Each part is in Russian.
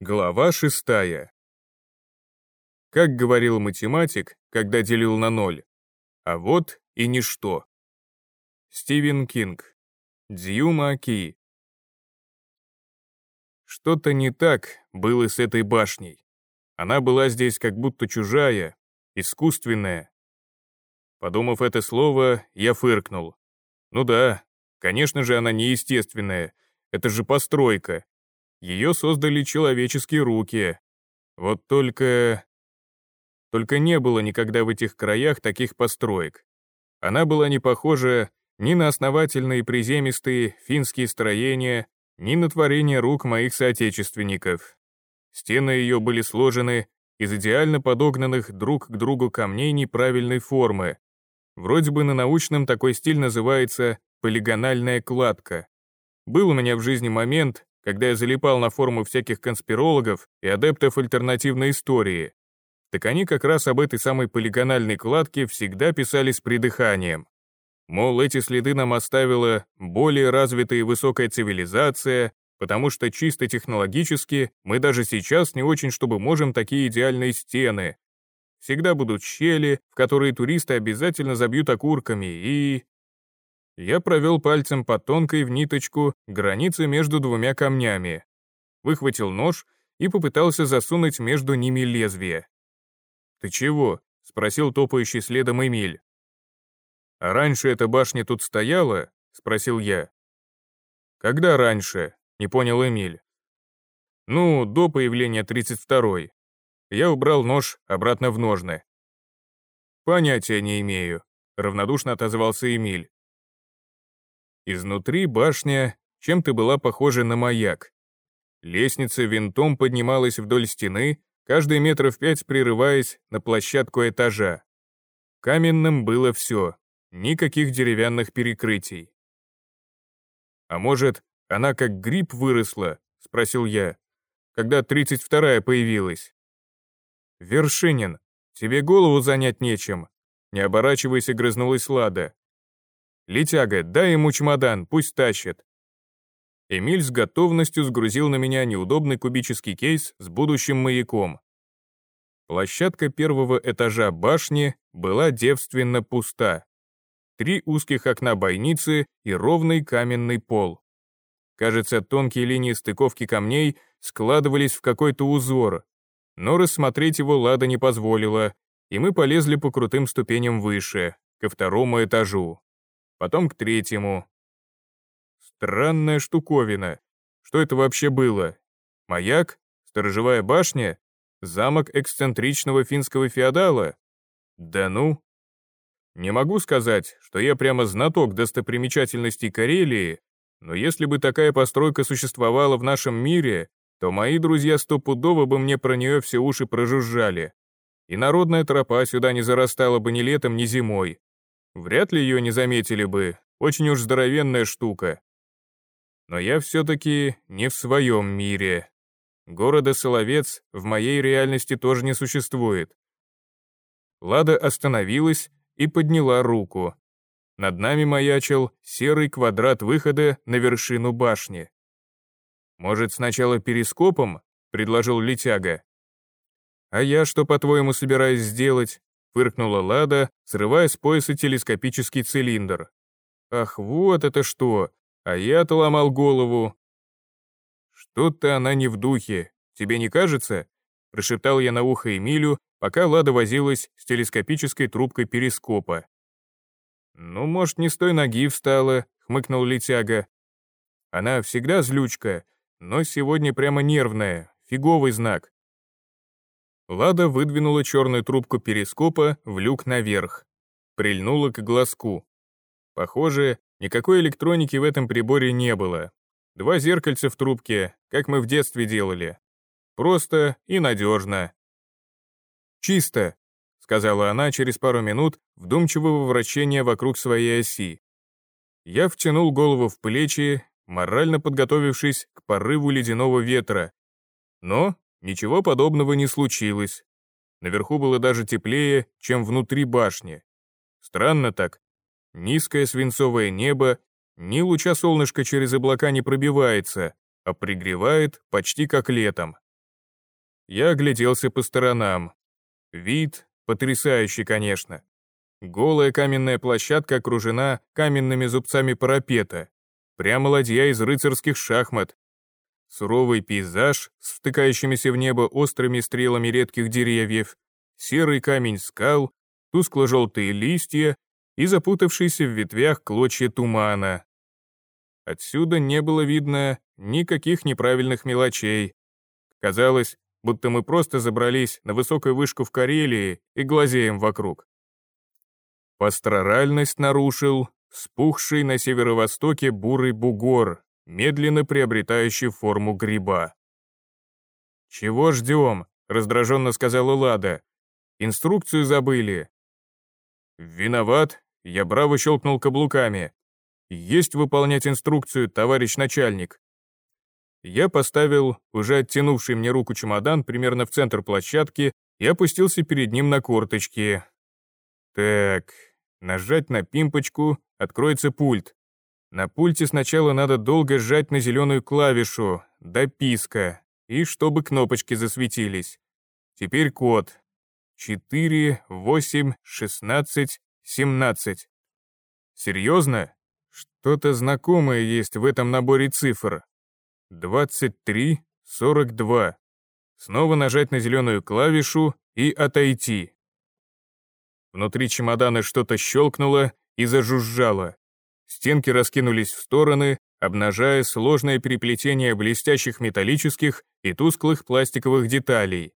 Глава шестая. Как говорил математик, когда делил на ноль, а вот и ничто. Стивен Кинг. Дьюма Ки. Что-то не так было с этой башней. Она была здесь как будто чужая, искусственная. Подумав это слово, я фыркнул. Ну да, конечно же она неестественная, это же постройка, ее создали человеческие руки. Вот только... Только не было никогда в этих краях таких построек. Она была не похожа ни на основательные приземистые финские строения, ни на творение рук моих соотечественников. Стены ее были сложены из идеально подогнанных друг к другу камней неправильной формы. Вроде бы на научном такой стиль называется полигональная кладка. Был у меня в жизни момент, когда я залипал на форумы всяких конспирологов и адептов альтернативной истории. Так они как раз об этой самой полигональной кладке всегда писали с придыханием. Мол, эти следы нам оставила более развитая и высокая цивилизация, потому что чисто технологически мы даже сейчас не очень чтобы можем такие идеальные стены. Всегда будут щели, в которые туристы обязательно забьют окурками, и... Я провел пальцем по тонкой в ниточку границе между двумя камнями, выхватил нож и попытался засунуть между ними лезвие. «Ты чего?» — спросил топающий следом Эмиль. «А раньше эта башня тут стояла?» — спросил я. «Когда раньше?» — не понял Эмиль. «Ну, до появления 32-й. Я убрал нож обратно в ножны». «Понятия не имею», — равнодушно отозвался Эмиль. Изнутри башня чем-то была похожа на маяк. Лестница винтом поднималась вдоль стены, каждые метров пять прерываясь на площадку этажа. Каменным было все, никаких деревянных перекрытий. «А может, она как гриб выросла?» — спросил я, когда тридцать вторая появилась. «Вершинин, тебе голову занять нечем», — не оборачиваясь, грызнулась Лада. «Летяга, дай ему чемодан, пусть тащит». Эмиль с готовностью сгрузил на меня неудобный кубический кейс с будущим маяком. Площадка первого этажа башни была девственно пуста. Три узких окна бойницы и ровный каменный пол. Кажется, тонкие линии стыковки камней складывались в какой-то узор, но рассмотреть его Лада не позволила, и мы полезли по крутым ступеням выше, ко второму этажу потом к третьему. Странная штуковина. Что это вообще было? Маяк? Сторожевая башня? Замок эксцентричного финского феодала? Да ну. Не могу сказать, что я прямо знаток достопримечательностей Карелии, но если бы такая постройка существовала в нашем мире, то мои друзья стопудово бы мне про нее все уши прожужжали. И народная тропа сюда не зарастала бы ни летом, ни зимой. Вряд ли ее не заметили бы, очень уж здоровенная штука. Но я все-таки не в своем мире. Города Соловец в моей реальности тоже не существует. Лада остановилась и подняла руку. Над нами маячил серый квадрат выхода на вершину башни. «Может, сначала перископом?» — предложил Летяга. «А я что, по-твоему, собираюсь сделать?» Фыркнула Лада, срывая с пояса телескопический цилиндр. «Ах, вот это что! А я-то ломал голову!» «Что-то она не в духе, тебе не кажется?» прошептал я на ухо Эмилю, пока Лада возилась с телескопической трубкой перископа. «Ну, может, не с той ноги встала», — хмыкнул Летяга. «Она всегда злючка, но сегодня прямо нервная, фиговый знак. Лада выдвинула черную трубку перископа в люк наверх. Прильнула к глазку. Похоже, никакой электроники в этом приборе не было. Два зеркальца в трубке, как мы в детстве делали. Просто и надежно. «Чисто», — сказала она через пару минут вдумчивого вращения вокруг своей оси. Я втянул голову в плечи, морально подготовившись к порыву ледяного ветра. Но Ничего подобного не случилось. Наверху было даже теплее, чем внутри башни. Странно так. Низкое свинцовое небо, ни луча солнышка через облака не пробивается, а пригревает почти как летом. я огляделся по сторонам. Вид потрясающий, конечно. Голая каменная площадка окружена каменными зубцами парапета. Прямо ладья из рыцарских шахмат. Суровый пейзаж с втыкающимися в небо острыми стрелами редких деревьев, серый камень скал, тускло-желтые листья и запутавшиеся в ветвях клочья тумана. Отсюда не было видно никаких неправильных мелочей. Казалось, будто мы просто забрались на высокую вышку в Карелии и глазеем вокруг. Пасторальность нарушил спухший на северо-востоке бурый бугор, медленно приобретающий форму гриба. «Чего ждем?» — раздраженно сказала Лада. «Инструкцию забыли». «Виноват», — я браво щелкнул каблуками. «Есть выполнять инструкцию, товарищ начальник». Я поставил уже оттянувший мне руку чемодан примерно в центр площадки и опустился перед ним на корточки. Так, нажать на пимпочку, откроется пульт. На пульте сначала надо долго сжать на зеленую клавишу, до писка, и чтобы кнопочки засветились. Теперь код. 4, 8, 16, 17. Серьезно? Что-то знакомое есть в этом наборе цифр. 23, 42. Снова нажать на зеленую клавишу и отойти. Внутри чемодана что-то щелкнуло и зажужжало. Стенки раскинулись в стороны, обнажая сложное переплетение блестящих металлических и тусклых пластиковых деталей.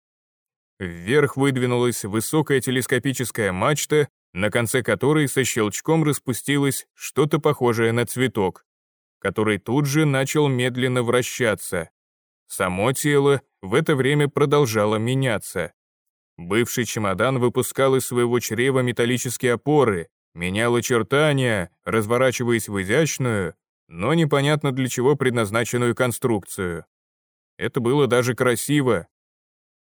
Вверх выдвинулась высокая телескопическая мачта, на конце которой со щелчком распустилось что-то похожее на цветок который тут же начал медленно вращаться. Само тело в это время продолжало меняться. Бывший чемодан выпускал из своего чрева металлические опоры, менял очертания, разворачиваясь в изящную, но непонятно для чего предназначенную конструкцию. Это было даже красиво.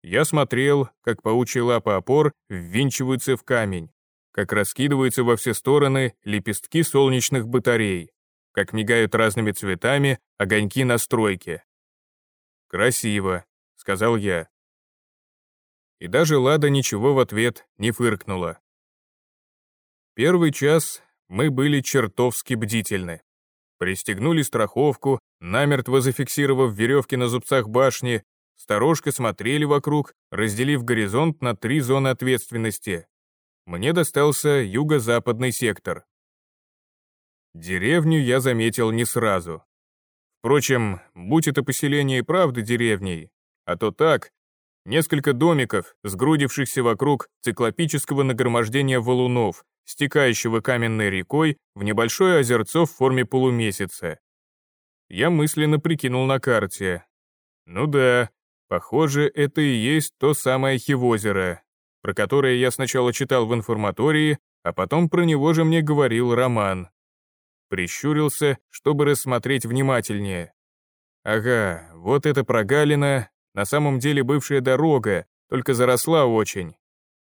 Я смотрел, как паучьи лапы опор ввинчиваются в камень, как раскидываются во все стороны лепестки солнечных батарей как мигают разными цветами огоньки на стройке. «Красиво», — сказал я. И даже Лада ничего в ответ не фыркнула. Первый час мы были чертовски бдительны. Пристегнули страховку, намертво зафиксировав веревки на зубцах башни, сторожко смотрели вокруг, разделив горизонт на три зоны ответственности. Мне достался юго-западный сектор. Деревню я заметил не сразу. Впрочем, будь это поселение и правда деревней, а то так, несколько домиков, сгрудившихся вокруг циклопического нагромождения валунов, стекающего каменной рекой в небольшое озерцо в форме полумесяца. Я мысленно прикинул на карте. Ну да, похоже, это и есть то самое Хивозеро, про которое я сначала читал в информатории, а потом про него же мне говорил Роман. Прищурился, чтобы рассмотреть внимательнее. Ага, вот эта прогалина, на самом деле бывшая дорога, только заросла очень.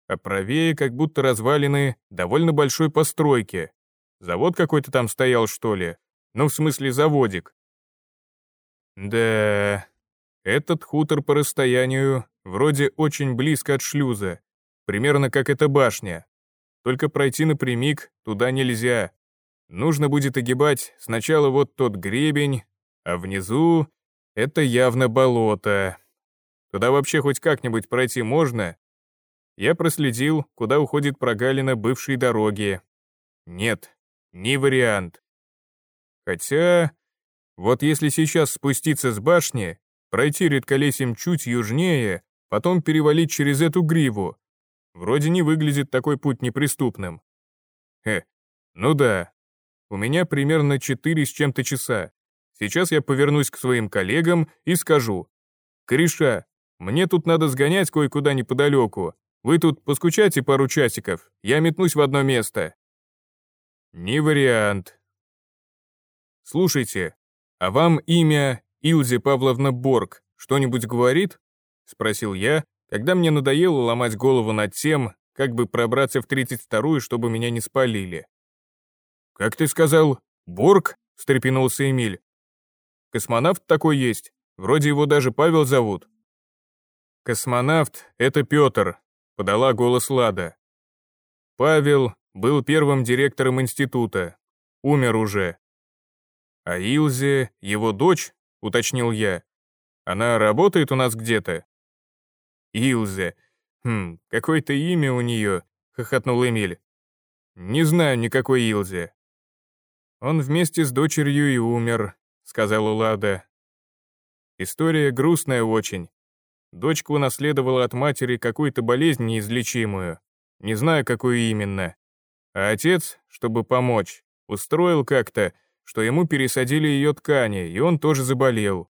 А правее как будто развалины довольно большой постройки. Завод какой-то там стоял, что ли? Ну, в смысле, заводик. Да, этот хутор по расстоянию вроде очень близко от шлюза, примерно как эта башня. Только пройти напрямик туда нельзя. Нужно будет огибать сначала вот тот гребень, а внизу — это явно болото. Туда вообще хоть как-нибудь пройти можно? Я проследил, куда уходит прогалина бывшей дороги. Нет, не вариант. Хотя, вот если сейчас спуститься с башни, пройти редколесьем чуть южнее, потом перевалить через эту гриву, вроде не выглядит такой путь неприступным. Хе, ну да, у меня примерно 4 с чем-то часа. Сейчас я повернусь к своим коллегам и скажу. «Кореша, мне тут надо сгонять кое-куда неподалеку. Вы тут поскучайте пару часиков, я метнусь в одно место». Не вариант. Слушайте, а вам имя Илзе Павловна Борг что-нибудь говорит? Спросил я, когда мне надоело ломать голову над тем, как бы пробраться в 32-ю, чтобы меня не спалили. «Как ты сказал, Борг?» — встрепенулся Эмиль. «Космонавт такой есть, вроде его даже Павел зовут». «Космонавт — это Петр», — подала голос Лада. «Павел был первым директором института. Умер уже». «А Илзе — его дочь?» — уточнил я. «Она работает у нас где-то?» «Илзе. Хм, какое-то имя у нее», — хохотнул Эмиль. «Не знаю никакой Илзе». «Он вместе с дочерью и умер», — сказала Лада. История грустная очень. Дочка унаследовала от матери какую-то болезнь неизлечимую, не знаю, какую именно. А отец, чтобы помочь, устроил как-то, что ему пересадили ее ткани, и он тоже заболел.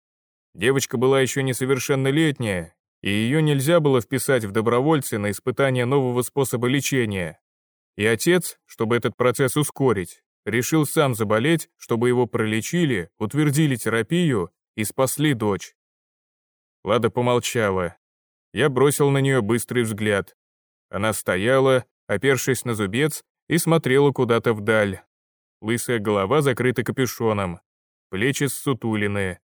Девочка была еще несовершеннолетняя, и ее нельзя было вписать в добровольцы на испытание нового способа лечения. И отец, чтобы этот процесс ускорить, решил сам заболеть, чтобы его пролечили, утвердили терапию и спасли дочь. Лада помолчала. Я бросил на нее быстрый взгляд. Она стояла, опершись на зубец, и смотрела куда-то вдаль. Лысая голова закрыта капюшоном, плечи ссутулины,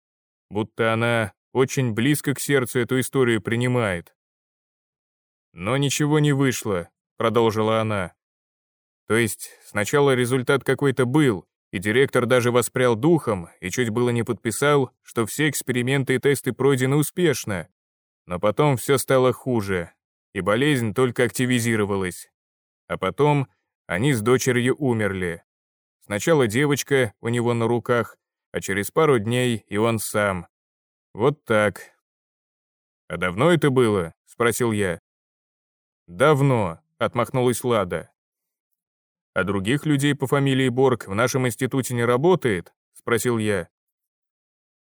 будто она очень близко к сердцу эту историю принимает. «Но ничего не вышло», — продолжила она. «То есть сначала результат какой-то был, и директор даже воспрял духом и чуть было не подписал, что все эксперименты и тесты пройдены успешно. Но потом все стало хуже, и болезнь только активизировалась. А потом они с дочерью умерли. Сначала девочка у него на руках, а через пару дней и он сам. Вот так. «А давно это было?» — спросил я. «Давно», — отмахнулась Лада. «А других людей по фамилии Борг в нашем институте не работает?» — спросил я.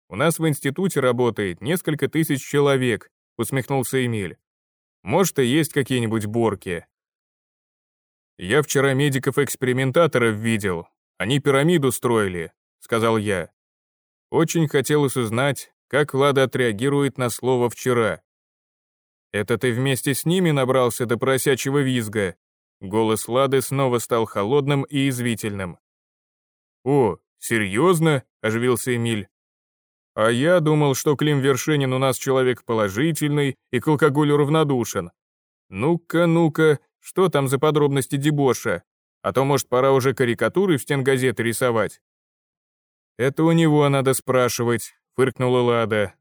«У нас в институте работает несколько тысяч человек», — усмехнулся Эмиль. «Может, и есть какие-нибудь Борки». «Я вчера медиков-экспериментаторов видел. Они пирамиду строили», — сказал я. Очень хотелось узнать, как Лада отреагирует на слово «вчера». «Это ты вместе с ними набрался до просячего визга?» Голос Лады снова стал холодным и извительным. «О, серьезно?» — оживился Эмиль. «А я думал, что Клим Вершинин у нас человек положительный и к алкоголю равнодушен. Ну-ка, ну-ка, что там за подробности дебоша? А то, может, пора уже карикатуры в стен газеты рисовать?» «Это у него надо спрашивать», — фыркнула Лада.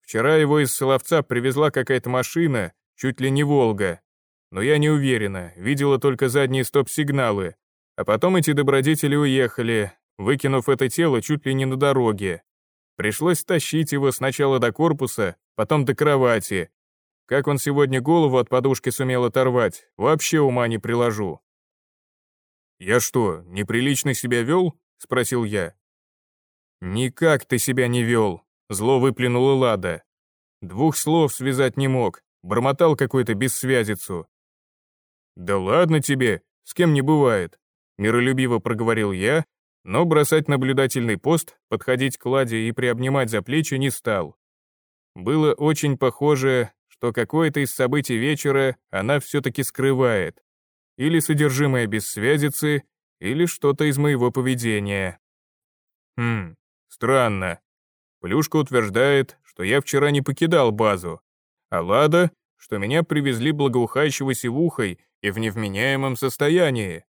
«Вчера его из Соловца привезла какая-то машина, чуть ли не «Волга», но я не уверена, видела только задние стоп-сигналы. А потом эти добродетели уехали, выкинув это тело чуть ли не на дороге. Пришлось тащить его сначала до корпуса, потом до кровати. Как он сегодня голову от подушки сумел оторвать, вообще ума не приложу. «Я что, неприлично себя вел?» — спросил я. «Никак ты себя не вел», — зло выплюнула Лада. Двух слов связать не мог, бормотал какой-то бессвязицу. «Да ладно тебе, с кем не бывает», — миролюбиво проговорил я, но бросать наблюдательный пост, подходить к Ладе и приобнимать за плечи не стал. Было очень похоже, что какое-то из событий вечера она все-таки скрывает. Или содержимое бессвязицы, или что-то из моего поведения. Хм, странно. Плюшка утверждает, что я вчера не покидал базу, а Лада, что меня привезли благоухающего сивухой и в невменяемом состоянии.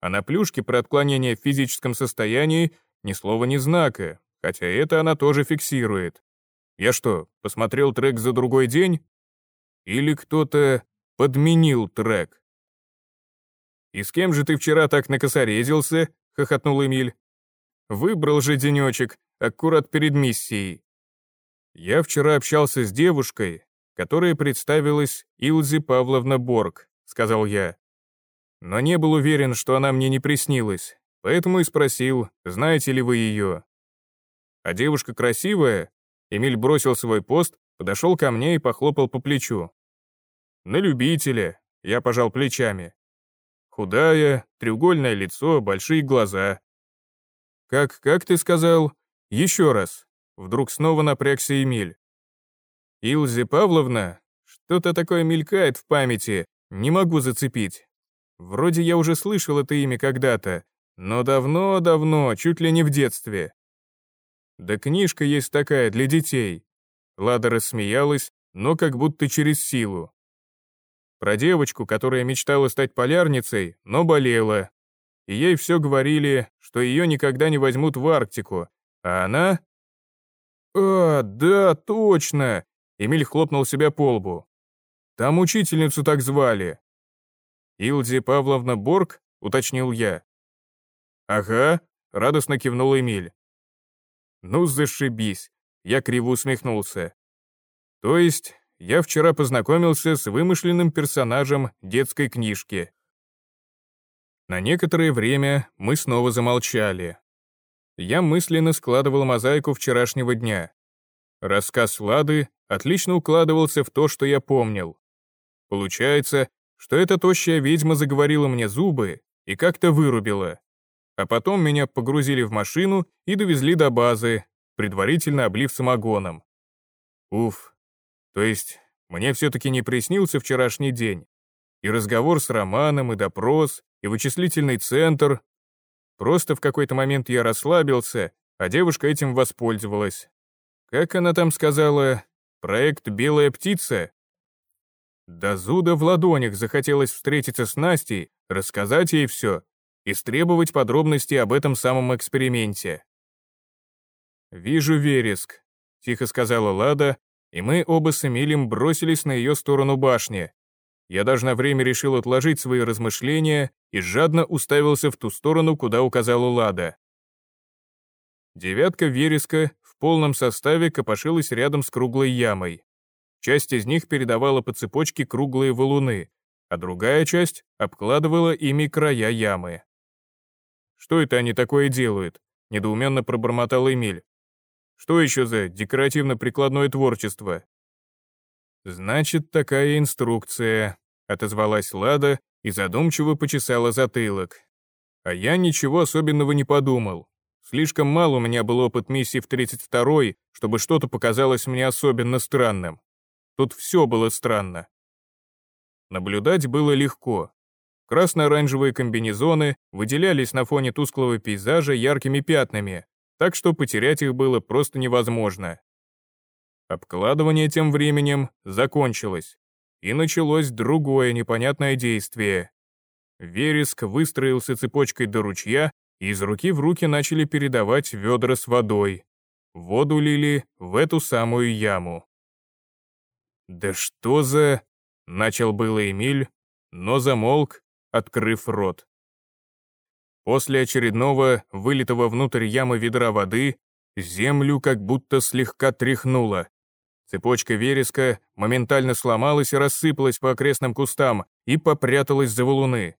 А на плюшке про отклонение в физическом состоянии ни слова ни знака, хотя это она тоже фиксирует. Я что, посмотрел трек за другой день? Или кто-то подменил трек? «И с кем же ты вчера так накосорезился?» — хохотнул Эмиль. «Выбрал же денечек, аккурат перед миссией». Я вчера общался с девушкой, которая представилась Илзи Павловна Борг сказал я. Но не был уверен, что она мне не приснилась, поэтому и спросил, знаете ли вы ее. А девушка красивая? Эмиль бросил свой пост, подошел ко мне и похлопал по плечу. На любителя, я пожал плечами. Худая, треугольное лицо, большие глаза. Как, как ты сказал? Еще раз. Вдруг снова напрягся Эмиль. Илзи Павловна? Что-то такое мелькает в памяти, не могу зацепить. Вроде я уже слышал это имя когда-то, но давно-давно, чуть ли не в детстве. Да книжка есть такая для детей. Лада рассмеялась, но как будто через силу. Про девочку, которая мечтала стать полярницей, но болела. И ей все говорили, что ее никогда не возьмут в Арктику, а она... «А, да, точно!» Эмиль хлопнул себя по лбу. «Там учительницу так звали». «Илди Павловна Борг?» — уточнил я. «Ага», — радостно кивнул Эмиль. «Ну, зашибись!» — я криво усмехнулся. «То есть, я вчера познакомился с вымышленным персонажем детской книжки». На некоторое время мы снова замолчали. Я мысленно складывал мозаику вчерашнего дня. Рассказ Лады отлично укладывался в то, что я помнил. Получается, что эта тощая ведьма заговорила мне зубы и как-то вырубила. А потом меня погрузили в машину и довезли до базы, предварительно облив самогоном. Уф. То есть, мне все-таки не приснился вчерашний день. И разговор с Романом, и допрос, и вычислительный центр. Просто в какой-то момент я расслабился, а девушка этим воспользовалась. Как она там сказала? Проект «Белая птица»? До зуда в ладонях захотелось встретиться с Настей, рассказать ей все и стребовать подробности об этом самом эксперименте. «Вижу вереск», — тихо сказала Лада, и мы оба с Эмилем бросились на ее сторону башни. Я даже на время решил отложить свои размышления и жадно уставился в ту сторону, куда указала Лада. Девятка вереска в полном составе копошилась рядом с круглой ямой. Часть из них передавала по цепочке круглые валуны, а другая часть обкладывала ими края ямы. «Что это они такое делают?» — недоуменно пробормотал Эмиль. «Что еще за декоративно-прикладное творчество?» «Значит, такая инструкция», — отозвалась Лада и задумчиво почесала затылок. А я ничего особенного не подумал. Слишком мало у меня был опыт миссии в 32-й, чтобы что-то показалось мне особенно странным. Тут все было странно. Наблюдать было легко. Красно-оранжевые комбинезоны выделялись на фоне тусклого пейзажа яркими пятнами, так что потерять их было просто невозможно. Обкладывание тем временем закончилось, и началось другое непонятное действие. Вереск выстроился цепочкой до ручья, и из руки в руки начали передавать ведра с водой. Воду лили в эту самую яму. «Да что за...» — начал было Эмиль, но замолк, открыв рот. После очередного, вылитого внутрь ямы ведра воды, землю как будто слегка тряхнуло. Цепочка вереска моментально сломалась и рассыпалась по окрестным кустам и попряталась за валуны.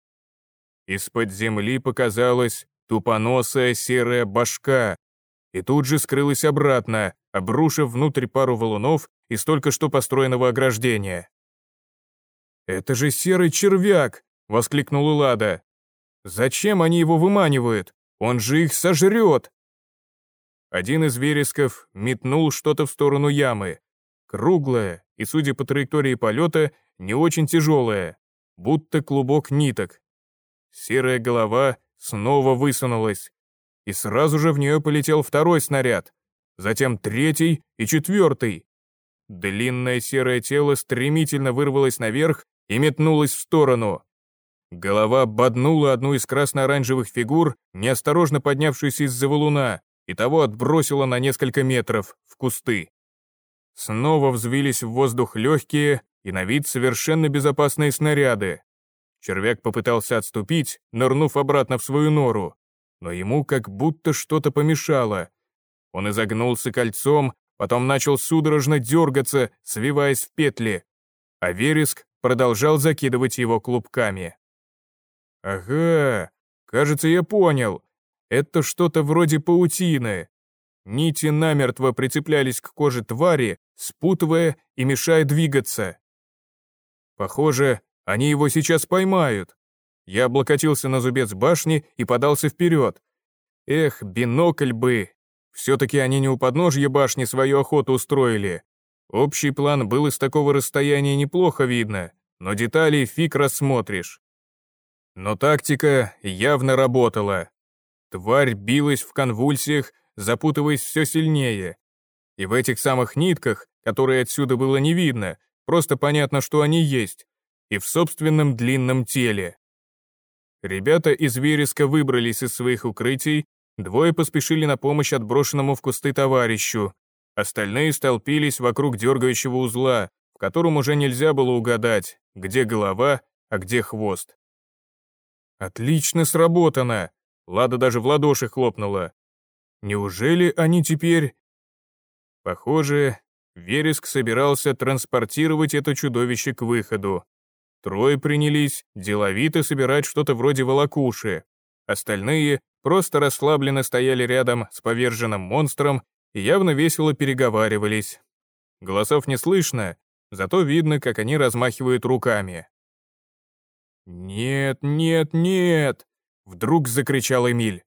Из-под земли показалась тупоносая серая башка, и тут же скрылась обратно, обрушив внутрь пару валунов из только что построенного ограждения. «Это же серый червяк!» — воскликнула Лада. «Зачем они его выманивают? Он же их сожрет!» Один из вересков метнул что-то в сторону ямы, Круглая и, судя по траектории полета, не очень тяжелая, будто клубок ниток. Серая голова снова высунулась, и сразу же в нее полетел второй снаряд, затем третий и четвертый. Длинное серое тело стремительно вырвалось наверх и метнулось в сторону. Голова боднула одну из красно-оранжевых фигур, неосторожно поднявшуюся из-за валуна, и того отбросила на несколько метров в кусты. Снова взвились в воздух легкие и на вид совершенно безопасные снаряды. Червяк попытался отступить, нырнув обратно в свою нору, но ему как будто что-то помешало. Он изогнулся кольцом, потом начал судорожно дергаться, свиваясь в петли, а вереск продолжал закидывать его клубками. «Ага, кажется, я понял. Это что-то вроде паутины. Нити намертво прицеплялись к коже твари, спутывая и мешая двигаться. Похоже, они его сейчас поймают. Я облокотился на зубец башни и подался вперед. Эх, бинокль бы. Все-таки они не у подножья башни свою охоту устроили. Общий план был из такого расстояния неплохо видно, но детали фиг рассмотришь. Но тактика явно работала. Тварь билась в конвульсиях, запутываясь все сильнее. И в этих самых нитках, которые отсюда было не видно, просто понятно, что они есть, и в собственном длинном теле. Ребята из вереска выбрались из своих укрытий, двое поспешили на помощь отброшенному в кусты товарищу, остальные столпились вокруг дергающего узла, в котором уже нельзя было угадать, где голова, а где хвост. «Отлично сработано!» Лада даже в ладоши хлопнула. «Неужели они теперь...» Похоже, Вереск собирался транспортировать это чудовище к выходу. Трое принялись деловито собирать что-то вроде волокуши. Остальные просто расслабленно стояли рядом с поверженным монстром и явно весело переговаривались. Голосов не слышно, зато видно, как они размахивают руками. «Нет, нет, нет!» — вдруг закричал Эмиль.